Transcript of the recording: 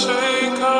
shake